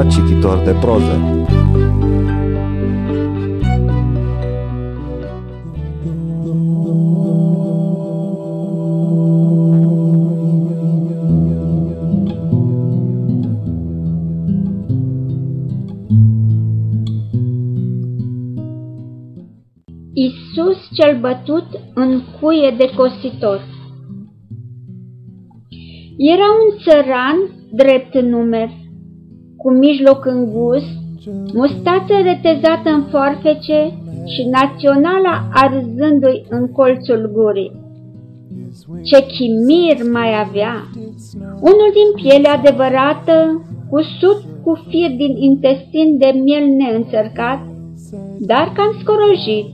era cititor de proză. Isus cel bătut în cuie de cositor Era un țăran drept în numer, cu mijloc îngust, mustață retezată în foarfece și naționala arzându-i în colțul gurii. Ce chimir mai avea! Unul din piele adevărată, cusut cu fir din intestin de miel neînțărcat, dar cam scorojit,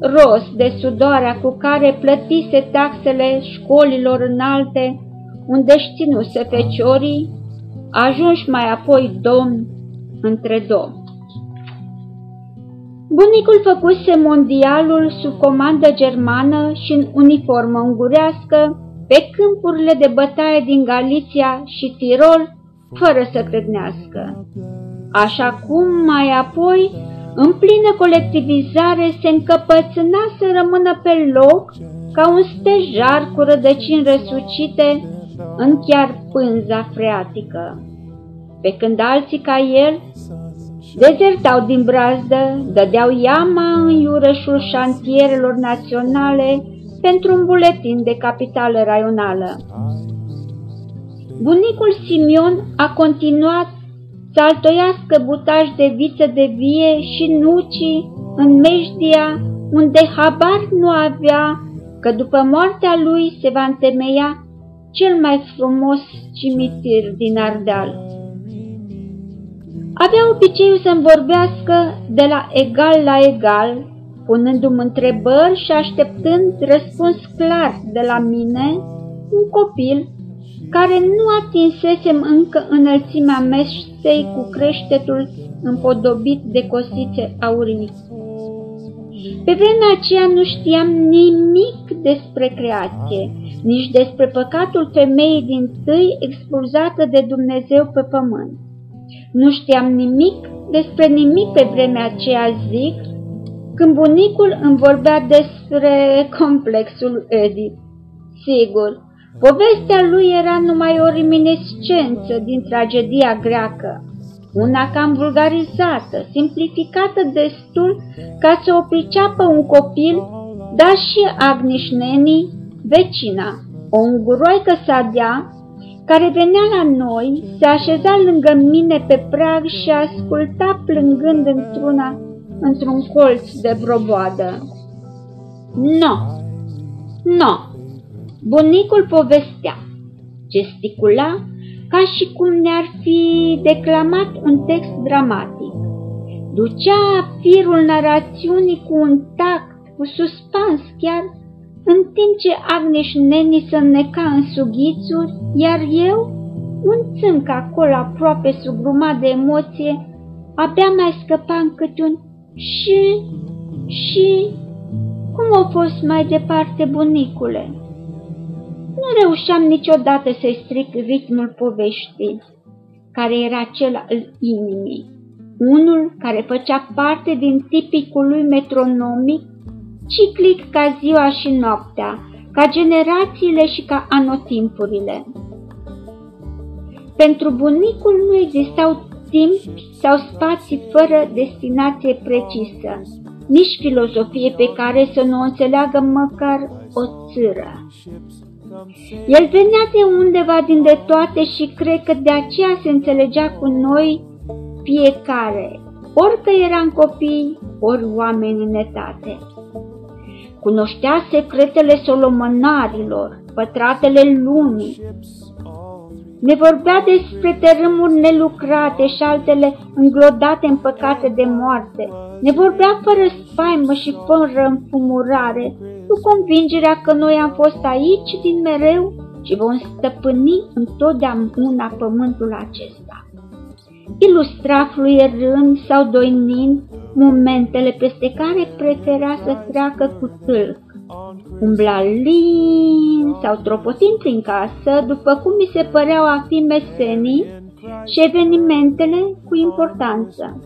rost de sudoarea cu care plătise taxele școlilor înalte, unde ținuse feciorii, ajunși mai apoi domn între domn. Bunicul făcuse mondialul sub comandă germană și în uniformă ungurească pe câmpurile de bătaie din Galiția și Tirol, fără să crednească. Așa cum mai apoi în plină colectivizare se încăpățâna să rămână pe loc ca un stejar cu rădăcini răsucite în chiar pânza freatică. Pe când alții ca el dezertau din brazdă, dădeau iama în iurășul șantierelor naționale pentru un buletin de capitală raională. Bunicul Simion a continuat să altoiască butaj de viță de vie și nucii în Mejdia, unde habar nu avea că după moartea lui se va întemeia cel mai frumos cimitir din Ardeal. Avea obiceiul să-mi vorbească de la egal la egal, punându-mi întrebări și așteptând răspuns clar de la mine, un copil care nu atinsesem încă înălțimea mesei cu creștetul împodobit de cosițe aurii. Pe vremea aceea nu știam nimic despre creație, nici despre păcatul femeii din tâi expulzată de Dumnezeu pe pământ. Nu știam nimic despre nimic pe vremea aceea, zic, când bunicul îmi vorbea despre complexul Edip. Sigur, Povestea lui era numai o reminiscență din tragedia greacă, una cam vulgarizată, simplificată destul ca să o priceapă un copil, dar și Agniș Neni, vecina, o unguroică sadea, care venea la noi, se așeza lângă mine pe prag și asculta plângând într-una, într-un colț de broboadă. No, no, Bunicul povestea, gesticula ca și cum ne-ar fi declamat un text dramatic. Ducea firul narațiunii cu un tact, cu suspans chiar, în timp ce Agnes Neni se înneca în sughițuri, iar eu, un țânc acolo aproape sugrumat de emoție, abia mai scăpa în câte un și, și, cum a fost mai departe bunicule? Nu reușeam niciodată să-i stric ritmul poveștii, care era cel al inimii, unul care făcea parte din tipicul lui metronomic, ciclic ca ziua și noaptea, ca generațiile și ca anotimpurile. Pentru bunicul nu existau timp sau spații fără destinație precisă, nici filozofie pe care să nu o înțeleagă măcar o țâră. El venea de undeva din de toate și cred că de aceea se înțelegea cu noi fiecare, orică eram copii, ori oameni în etate. Cunoștea secretele solomănarilor, pătratele lumii, ne vorbea despre tărâmuri nelucrate și altele înglodate în păcate de moarte. Ne vorbea fără spaimă și fără înfumurare, cu convingerea că noi am fost aici din mereu și vom stăpâni întotdeauna pământul acesta. Ilustra fluierând sau doinind momentele peste care prefera să treacă cu tâlc Umbla lin sau tropotind prin casă, după cum mi se păreau a fi mesenii, și evenimentele cu importanță.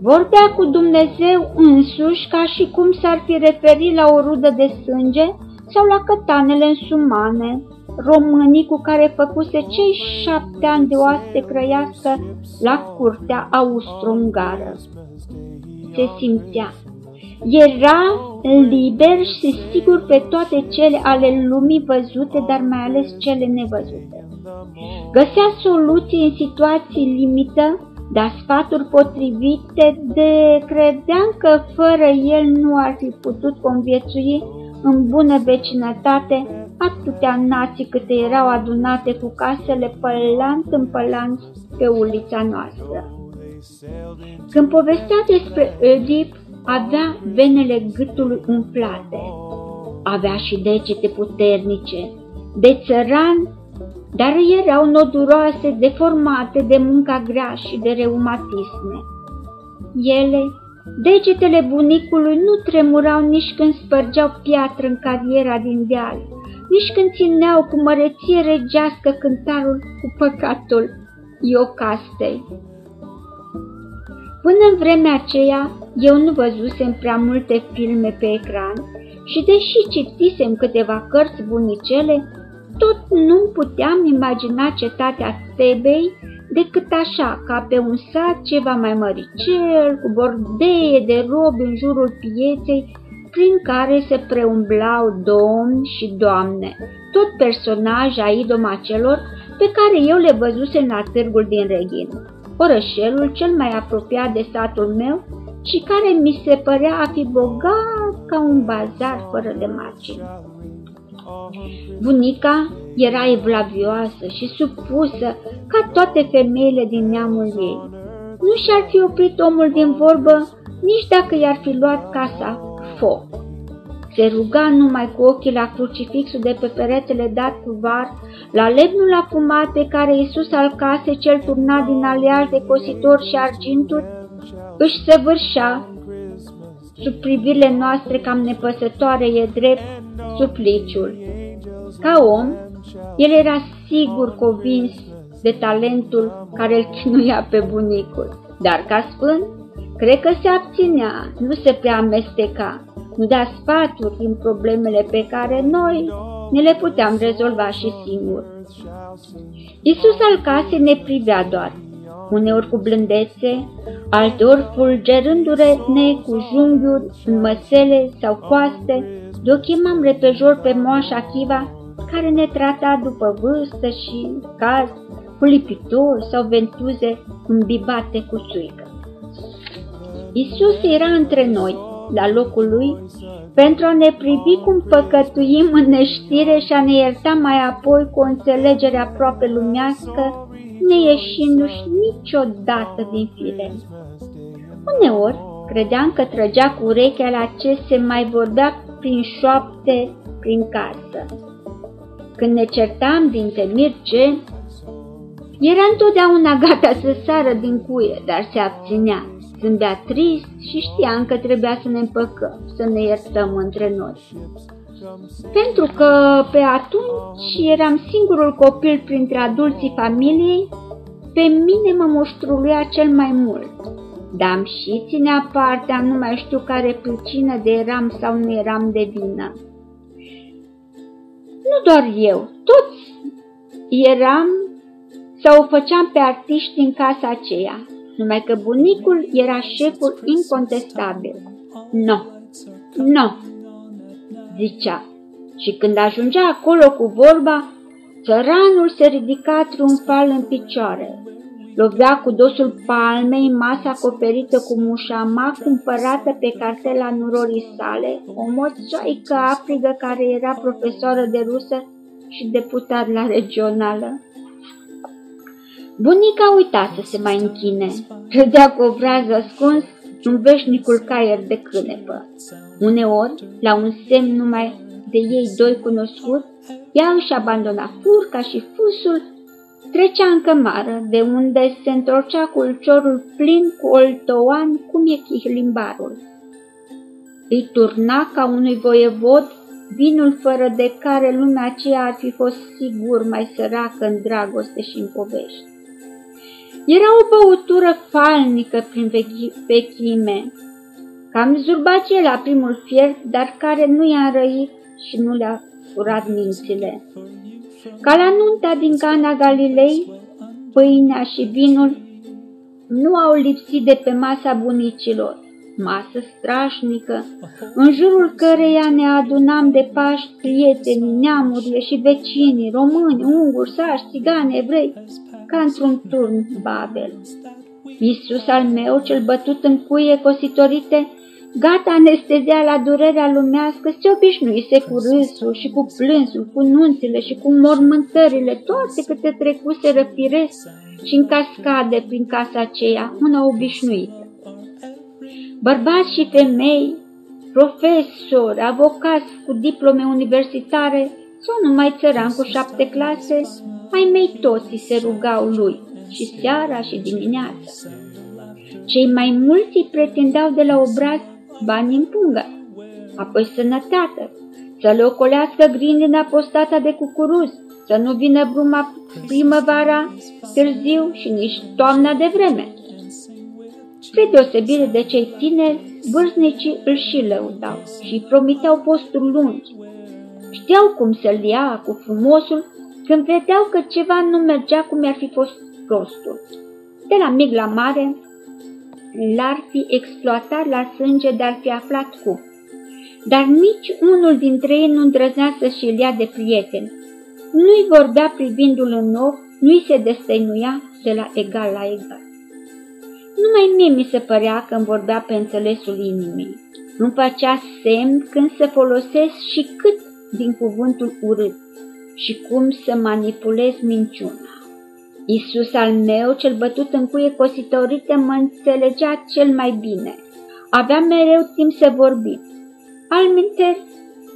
Vorbea cu Dumnezeu însuși ca și cum s-ar fi referit la o rudă de sânge sau la cătanele însumane, românii cu care făcuse cei șapte ani de oaste crăiască la curtea austro-ungară. Se simțea. Era liber și sigur pe toate cele ale lumii văzute, dar mai ales cele nevăzute. Găsea soluții în situații limită, dar sfaturi potrivite de credeam că fără el nu ar fi putut conviețui în bună vecinătate atâtea nații câte erau adunate cu casele pălant în pălant pe ulița noastră. Când povestea despre Oedip, avea venele gâtului umplate, avea și degete puternice, de țăran, dar erau noduroase, deformate de munca grea și de reumatisme. Ele, degetele bunicului, nu tremurau nici când spărgeau piatră în cariera din deal, nici când țineau cu măreție regească cântarul cu păcatul Iocastei. Până în vremea aceea, eu nu văzusem prea multe filme pe ecran și deși citisem câteva cărți bunicele, tot nu puteam imagina cetatea Tebei decât așa, ca pe un sat ceva mai măricel, cu bordeie de robi în jurul pieței, prin care se preumblau domni și doamne, tot personaje ai domacelor pe care eu le văzusem la târgul din Reghin, orășelul cel mai apropiat de satul meu și care mi se părea a fi bogat ca un bazar fără de margini. Bunica era evlavioasă și supusă ca toate femeile din neamul ei. Nu și-ar fi oprit omul din vorbă nici dacă i-ar fi luat casa foc. Se ruga numai cu ochii la crucifixul de pe peretele dat cu var, la lemnul afumat pe care Iisus al casei cel turnat din aleași de cositor și arginturi, își săvârșea sub privirile noastre cam nepăsătoare e drept supliciul. Ca om, el era sigur convins de talentul care îl chinuia pe bunicul, dar ca sfânt, cred că se abținea, nu se prea amesteca, nu da sfaturi în problemele pe care noi ne le puteam rezolva și singuri. Iisus al casei ne privea doar, uneori cu blândețe, alteori fulgerându-ne cu junghiuri în măsele sau coaste, de o chemam repejor pe moașa Chiva, care ne trata după vârstă și caz, cu lipitori sau ventuze îmbibate cu suică. Isus era între noi, la locul lui, pentru a ne privi cum păcătuim în neștire și a ne ierta mai apoi cu o înțelegere aproape lumească, neieșindu-și niciodată din fire. Uneori, credeam că trăgea cu urechea la ce se mai vorbea prin șoapte prin casă. Când ne certam din temir ce, era întotdeauna gata să sară din cuie, dar se abținea. Zâmbea trist și știam că trebuia să ne împăcăm, să ne iertăm între noi. Pentru că pe atunci eram singurul copil printre adulții familiei, pe mine mă muștruluia cel mai mult. Dar și ținea partea, nu mai știu care pricină de eram sau nu eram de vină. Nu doar eu, toți eram sau o făceam pe artiști în casa aceea, numai că bunicul era șeful incontestabil. No, no, zicea. Și când ajungea acolo cu vorba, țăranul se ridica triumfal în picioare. Lovea cu dosul palmei masa acoperită cu mușama cumpărată pe cartela nurorii sale, o moțoaică afrigă care era profesoară de rusă și deputat la regională. Bunica uita să se mai închine, râdea cu obraz ascuns în veșnicul caier de cânepă. Uneori, la un semn numai de ei doi cunoscuți, ea își abandona furca și fusul, trecea în cămară, de unde se întorcea culciorul plin cu oltoan cum e chihlimbarul. Îi turna ca unui voievod vinul fără de care lumea aceea ar fi fost sigur mai săracă în dragoste și în povești. Era o băutură falnică prin vechime, cam zurbacie la primul fier, dar care nu i-a răit și nu le-a furat mințile. Ca la nunta din Cana Galilei, pâinea și vinul nu au lipsit de pe masa bunicilor, masă strașnică, în jurul căreia ne adunam de Paști prietenii, neamurile și vecinii, români, unguri, sași, țigani, evrei, ca într-un turn Babel. Iisus al meu, cel bătut în cuie cositorite, gata anestezia la durerea lumească, se obișnuise cu râsul și cu plânsul, cu nunțile și cu mormântările, toate câte trecuse răpiresc și în cascade prin casa aceea, una obișnuită. Bărbați și femei, profesori, avocați cu diplome universitare sau numai țăran cu șapte clase, ai mei toți se rugau lui, și seara și dimineața. Cei mai mulți îi pretindeau de la obraz bani în pungă, apoi sănătate, să le ocolească grindina postata de cucuruz, să nu vină bruma primăvara târziu și nici toamna de vreme. Spre deosebire de cei tineri, vârstnicii îl și lăudau și îi promiteau posturi lungi. Știau cum să-l ia cu frumosul când vedeau că ceva nu mergea cum i-ar fi fost prostul. De la mic la mare, l-ar fi exploatat la sânge de-ar fi aflat cum. Dar nici unul dintre ei nu îndrăznea să-și ia de prieten. Nu-i vorbea privindu-l în ochi, nu-i se destăinuia de la egal la egal. Numai mie mi se părea că îmi vorbea pe înțelesul inimii. Nu făcea semn când să folosesc și cât din cuvântul urât și cum să manipulez minciuna. Iisus al meu, cel bătut în cuie cositorite, mă înțelegea cel mai bine. Avea mereu timp să vorbim. Alminte,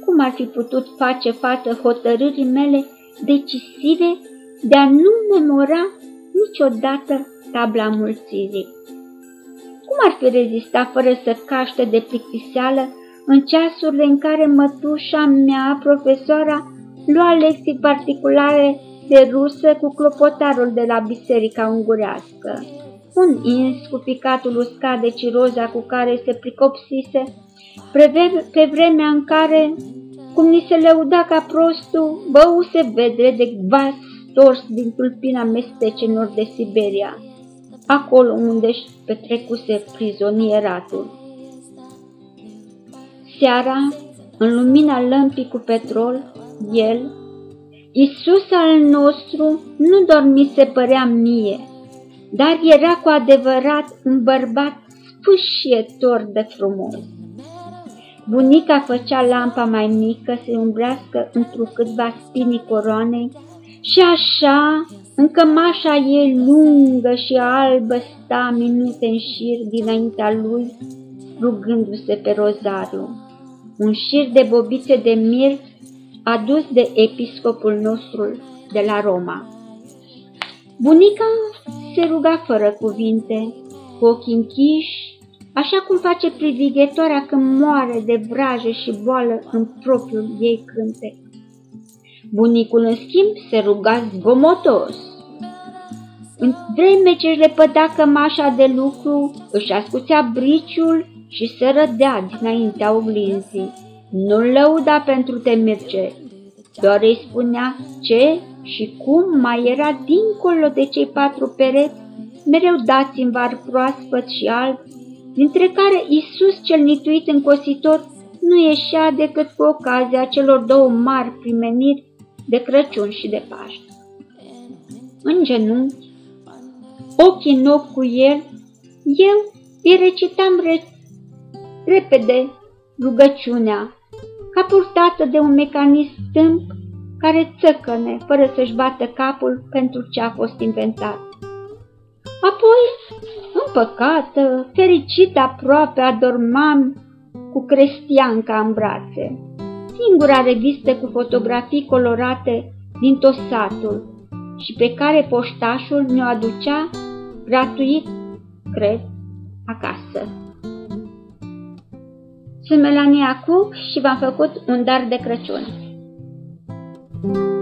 cum ar fi putut face față hotărârii mele decisive de a nu memora niciodată tabla mulțirii? Cum ar fi rezistat fără să caște de plictiseală în ceasurile în care mătușa mea, profesoara, lua lecții particulare de rusă cu clopotarul de la biserica ungurească. Un ins cu picatul uscat de ciroza cu care se pricopsise, pe vremea în care, cum ni se lăuda ca prostul, băuse vedre de vas stors din tulpina mestecenilor de Siberia, acolo unde își petrecuse prizonieratul. Seara, în lumina lămpii cu petrol, el, Isus al nostru, nu doar mi se părea mie, dar era cu adevărat un bărbat sfâșietor de frumos. Bunica făcea lampa mai mică să umbrească întrucâtva spinii coroanei și așa, în cămașa ei lungă și albă, sta minute în șir dinaintea lui, rugându-se pe rozariu. Un șir de bobițe de mir adus de episcopul nostru de la Roma. Bunica se ruga fără cuvinte, cu ochii închiși, așa cum face privighetoarea când moare de vrajă și boală în propriul ei cântec. Bunicul, în schimb, se ruga zgomotos. În vreme ce își lepăda cămașa de lucru, își ascuțea briciul și se rădea dinaintea oglinzii. Nu-l lăuda pentru temirce, doar îi spunea ce și cum mai era dincolo de cei patru pereți, mereu dați în var proaspăt și alb, dintre care Isus cel nituit cositor nu ieșea decât cu ocazia celor două mari primeniri de Crăciun și de Paște. În genunchi, ochii în ochi cu el, eu îi recitam re repede rugăciunea ca purtată de un mecanism tâmp care țăcăne fără să-și bată capul pentru ce a fost inventat. Apoi, împăcată, fericită aproape, adormam cu Crestianca în brațe, singura revistă cu fotografii colorate din tosatul și pe care poștașul mi-o aducea gratuit, cred, acasă. Sunt Melania Cook și v-am făcut un dar de Crăciun. frecvența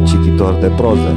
cititor de proză.